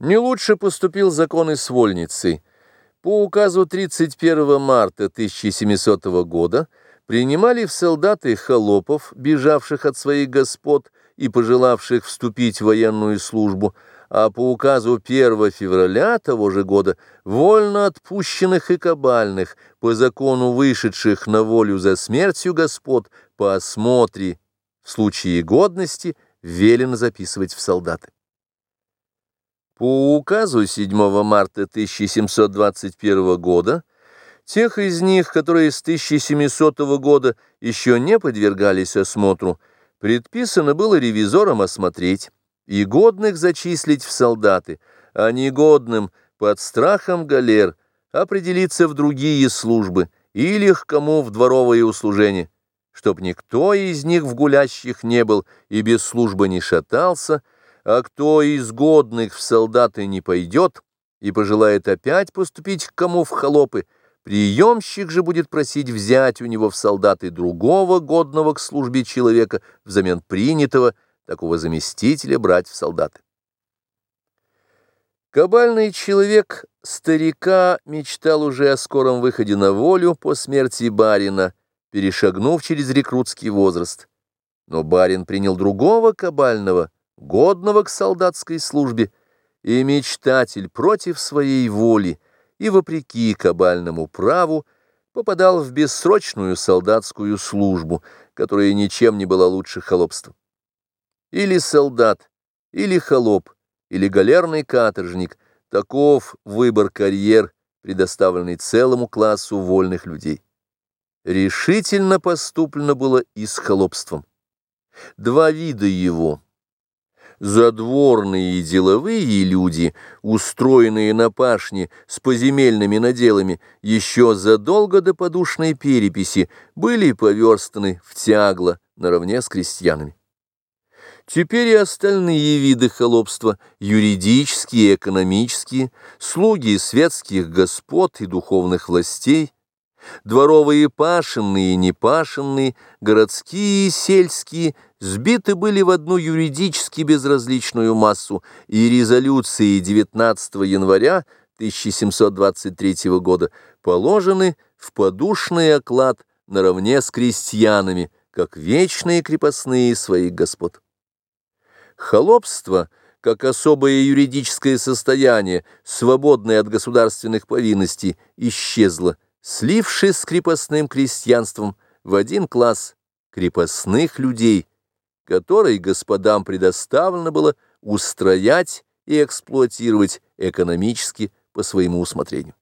Не лучше поступил закон и с. По указу 31 марта 1700 года принимали в солдаты холопов, бежавших от своих господ и пожелавших вступить в военную службу, а по указу 1 февраля того же года вольно отпущенных и кабальных, по закону вышедших на волю за смертью господ, по осмотре в случае годности велено записывать в солдаты. По указу 7 марта 1721 года тех из них, которые с 1700 года еще не подвергались осмотру, предписано было ревизорам осмотреть и годных зачислить в солдаты, а негодным под страхом галер определиться в другие службы или к кому в дворовое услужение, чтоб никто из них в гулящих не был и без службы не шатался, а кто из годных в солдаты не пойдет и пожелает опять поступить к кому в холопы, приемщик же будет просить взять у него в солдаты другого годного к службе человека взамен принятого, такого заместителя брать в солдаты. Кабальный человек старика мечтал уже о скором выходе на волю по смерти барина, перешагнув через рекрутский возраст. Но барин принял другого кабального, годного к солдатской службе, и мечтатель против своей воли и вопреки кабальному праву попадал в бессрочную солдатскую службу, которая ничем не была лучше холопства. Или солдат, или холоп, или галерный каторжник – таков выбор карьер, предоставленный целому классу вольных людей. Решительно поступлено было и с холопством. Два вида его – задворные и деловые люди, устроенные на пашне с поземельными наделами, еще задолго до подушной переписи были поверстаны в тягло наравне с крестьянами. Теперь и остальные виды холопства, юридические и экономические, слуги светских господ и духовных властей, Дворовые пашенные и непашенные, городские и сельские сбиты были в одну юридически безразличную массу, и резолюции 19 января 1723 года положены в подушный оклад наравне с крестьянами, как вечные крепостные своих господ. Холопство, как особое юридическое состояние, свободное от государственных повинностей, исчезло, слившись с крепостным крестьянством в один класс крепостных людей, который господам предоставлено было устроять и эксплуатировать экономически по своему усмотрению.